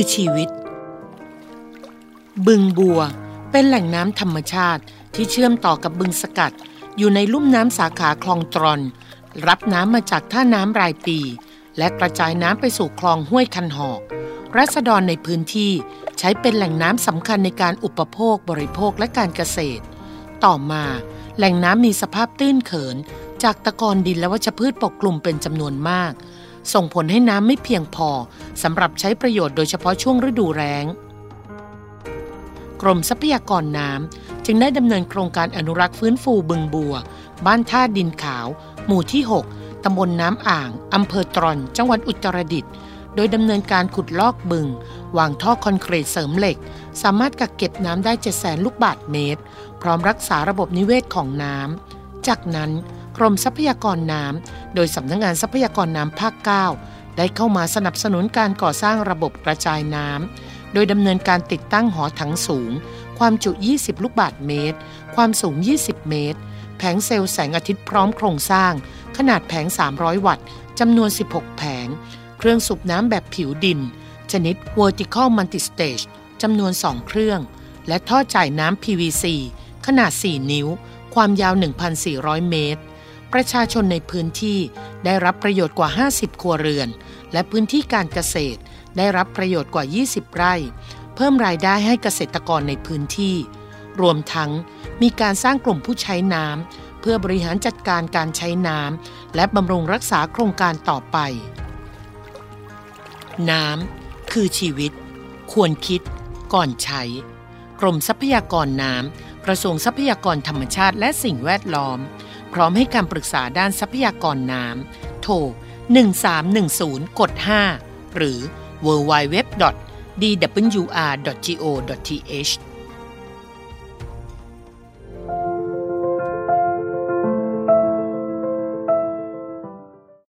คือชีวิต บึงบัว เป็นแหล่งน้ำธรรมชาติที่เชื่อมต่อกับบึงสกัด อยู่ในลุ่มน้ำสาขาคลองตรอน รับน้ำมาจากท่าน้ำรายปี และกระจายน้ำไปสู่คลองห้วยคันหอกรัษฎรในพื้นที่ใช้เป็นแหล่งน้ำสำคัญในการอุปโภคบริโภคและการเกษตร ต่อมาแหล่งน้ำมีสภาพตื้นเขิน จากตะกอนดินและวัชพืชปกคลุมเป็นจำนวนมาก ส่งผลให้น้ำไม่เพียงพอ สำหรับใช้ประโยชน์โดยเฉพาะช่วงฤดูแล้ง กรมทรัพยากรน้ำจึงได้ดำเนินโครงการอนุรักษ์ฟื้นฟูบึงบัว บ้านท่าดินขาว หมู่ที่ 6 ตำบลน้ำอ่าง อำเภอตรอน จังหวัดอุตรดิตถ์โดยดำเนินการขุดลอกบึง วางท่อคอนกรีตเสริมเหล็ก สามารถกักเก็บน้ำได้ 7 0 0 0 0ลูกบาทเมตร พร้อมรักษาระบบนิเวศของน้ำ จากนั้นกรมทรัพยากรน้ำ โดยสำนักงงานทรัพยากรน้ำภาค 9 ได้เข้ามาสนับสนุนการก่อสร้างระบบกระจายน้ำ โดยดำเนินการติดตั้งหอถังสูง ความจุ 20 ลูกบาทเมตร ความสูง 20 เมตร แผงเซลล์แสงอาทิตย์พร้อมโครงสร้าง ขนาดแผง 300 วัตต์จำนวน 16 แผง เครื่องสูบน้ำแบบผิวดิน ชนิด vertical multistage จำนวน 2 เครื่อง และท่อจ่ายน้ำ PVC ขนาด 4 นิ้ว ความยาว 1,400 เมตร ประชาชนในพื้นที่ได้รับประโยชน์กว่า 50 ครัวเรือน และพื้นที่การเกษตร ได้รับประโยชน์กว่า 20 ไร่ เพิ่มรายได้ให้เกษตรกรในพื้นที่ รวมทั้งมีการสร้างกลุ่มผู้ใช้น้ำเพื่อบริหารจัดการการใช้น้ำและบำรุงรักษาโครงการต่อไป น้ำคือชีวิต ควรคิด ก่อนใช้ กรมทรัพยากรน้ำกระทรวงทรัพยากรธรรมชาติและสิ่งแวดล้อม พร้อมให้การปรึกษาด้านทรัพยากรน้ำ โทร 1310 กด 5 หรือ www.dwr.go.th